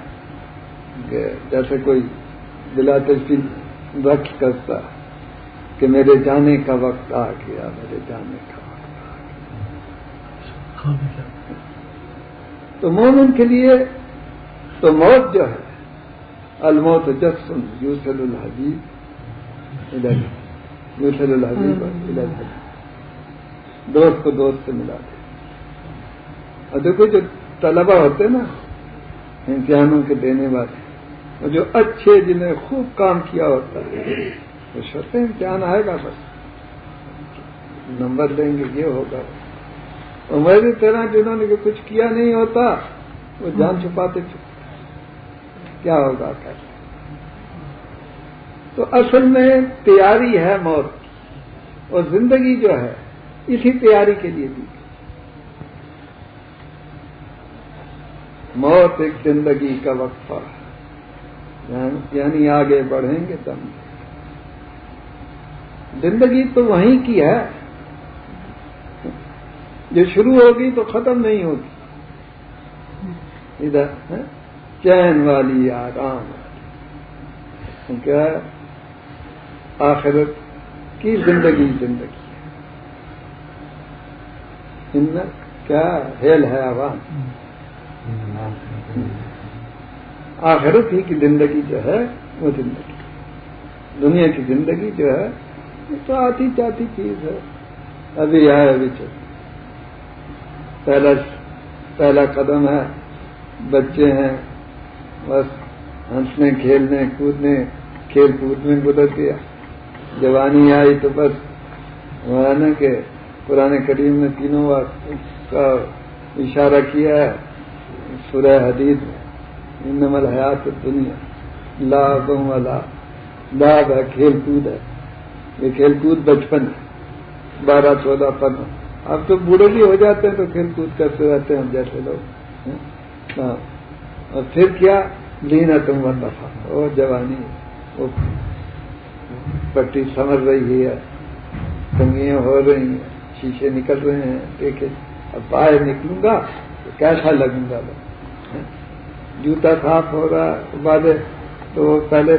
کہ جیسے کوئی بلا تشکیل وقت کرتا کہ میرے جانے کا وقت آ گیا، میرے جانے کا۔ تو مومن کے لیے تو موت جو ہے، الموت جسن یوسل الحبیب یوسل الحبیب الحبیب دوست کو دوست سے ملا دے اور دیکھو جو طلبا ہوتے نا، امتحانوں کے دینے والے، اور جو اچھے جنہیں خوب کام کیا ہوتا ہے، وہ شرط امتحان آئے گا بس۔ نمبر لیں گے، یہ ہوگا۔ میری طرح جنہوں نے کچھ کیا نہیں ہوتا، وہ جان چھپاتے چھپ کیا ہوگا کیا تو اصل میں تیاری ہے موت اور زندگی جو ہے، اسی تیاری کے لیے دی موت ایک زندگی کا وقفہ یعنی آگے بڑھیں گے تم زندگی تو وہیں کی ہے۔ جو شروع ہوگی تو ختم نہیں ہوگی۔ ادھر ہاں؟ چین والی آرام کیا آخرت کی زندگی زندگی۔ کیا ہیل ہے عوام؟ آخرت ہی کی زندگی جو ہے، وہ زندگی۔ دنیا کی زندگی جو ہے، وہ تو آتی جاتی چیز ہے۔ ابھی آئے، ابھی چل پہلا پہلا قدم ہے، بچے ہیں، بس ہنسنے، کھیلنے، کودنے، کھیل کود میں گزر گیا جوانی آئی تو بس نا کہ پرانے کریم نے تینوں کا اشارہ کیا ہے۔ سورہ حدید انمل حیات دنیا لاب والا لاب ہے کھیل کود ہے۔ یہ کھیل کود بچپن ہے، بارہ، چودہ، پندرہ۔ اب تو بوڑھے بھی ہو جاتے ہیں تو کھیل کود کرتے رہتے ہیں، ہم جیسے لوگ ہاں۔ اور پھر کیا؟ لینا تم ون دفعہ۔ وہ جوانی وہ پٹی سمجھ رہی ہے کنگیاں ہو رہی ہیں، شیشے نکل رہے ہیں دیکھے اب باہر نکلوں گا تو کیسا لگوں گا؟ جوتا صاف ہو رہا بعد تو وہ پہلے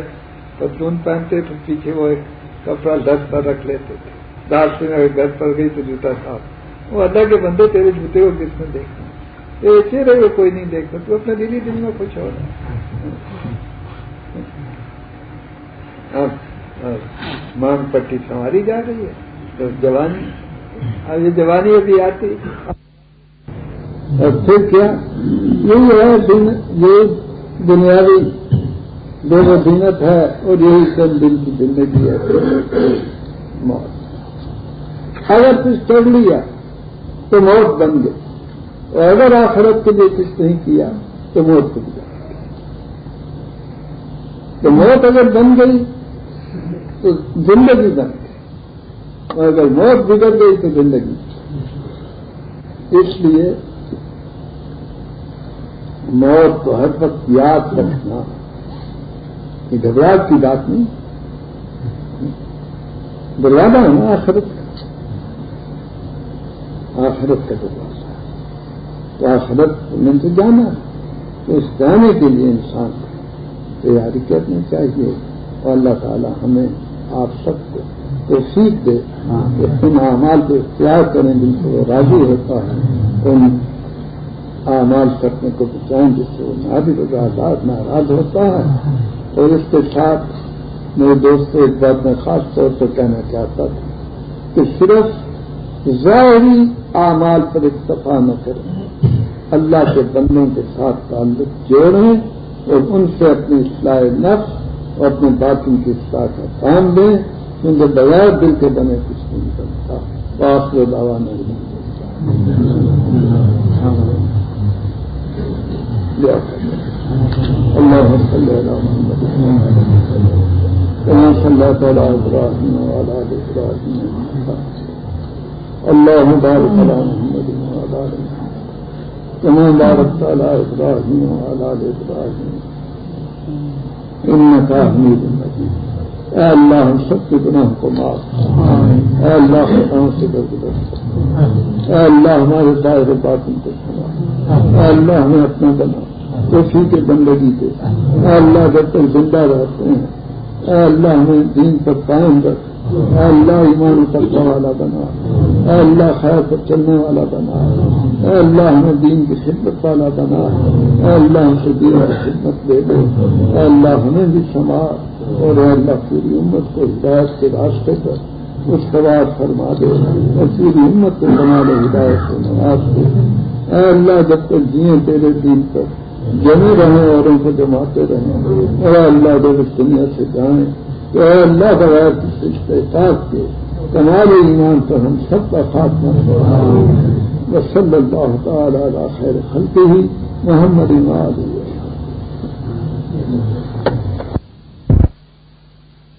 پتلون پہنتے تو پیچھے وہ ایک کپڑا لگ پر رکھ لیتے تھے۔ دال سے اگر گھر پر گئی تو جوتا صاف۔ وہ اللہ کے بندے تیرے جوتے کو کس میں دیکھنا یہ چہرے کو کوئی نہیں دیکھتا تو اپنے دلی دل میں کچھ ہو رہا مان پٹی سنواری جا رہی ہے۔ تو جوانی، اب یہ جوانی ابھی آتی۔ اور پھر کیا؟ یہی ہے دن یہ بنیادی دونوں دنت ہے اور یہی سب دن کی زندگی ہے۔ موت۔ اگر کچھ چڑھ لیا۔ تو موت بن گئی۔ اور اگر آخرت کے لیے کچھ نہیں کیا، تو موت بن جائے تو موت اگر بن گئی، تو زندگی بن گئی۔ اور اگر موت بگڑ گئی، تو زندگی۔ اس لیے موت تو ہر وقت یاد رکھنا یہ گھبراہٹ کی بات نہیں۔ دروازہ ہے نا آخرت کا۔ آخرت کا دروازہ تو آخرت نے تو جانا تو اس جانے کے لیے انسان تیاری کرنی چاہیے۔ اور اللہ تعالی ہمیں آپ سب کو تو سیکھ دے کہ ان اعمال کو اختیار کریں جن سے وہ راضی ہوتا ہے۔ ان اعمال کرنے کو بچائیں جس سے وہ نادر آزاد، ناراض ہوتا ہے۔ اور اس کے ساتھ میرے دوستوں ایک بات میں خاص طور پر کہنا چاہتا تھا کہ صرف ظاہری اعمال پر اکتفا نہ کریں اللہ کے بندوں کے ساتھ تعلق جوڑیں اور ان سے اپنی اصلاح نفس اور اپنے باطن کی اصلاح کا کام دیں کیونکہ بغیر دل کے بنے کچھ نہیں بنتا۔ باس و دعوا نہیں اللہ صلی اللہ كما صليت على إبراهيم وعلى آل إبراهيم محمد وعلى آل محمد. كما باركت على إبراهيم وعلى آل إبراهيم إنك حميد مجيد اے اللہ ہم سب کے گناہ کو معاف اے اللہ خطاؤں سے درگزر اے اللہ ہمارے دائر باطن کو سنا اے اللہ ہمیں اپنا بنا. اسی کے بندگی دے اے اللہ جب تک زندہ رہتے ہیں، اے اللہ ہمیں دین پر قائم رکھ. اے اللہ ایمان تقوی والا بنا، اے اللہ خیر پر چلنے والا بنا، اے اللہ ہمیں دین کی خدمت والا بنا، اے اللہ ہم سے دین کی خدمت دے دے، اے اللہ ہمیں بھی سماج اور اے اللہ پوری امت کو ہدایت کے راستے پر اس بات فرما دے، اور پوری امت کو بنا دے ہدایت کو نواز دے۔ اے اللہ جب تک جیے تیرے دین پر جمے رہیں، اوروں کو جماتے رہیں۔ اور اللہ جب اس دنیا سے جائیں کہ اللہ بغیر احساس کے تمام ایمان پر ہم سب کا خاتمہ ہو وہ صلی اللہ تعالی خیر خلق ہی محمد ایمان ہوئے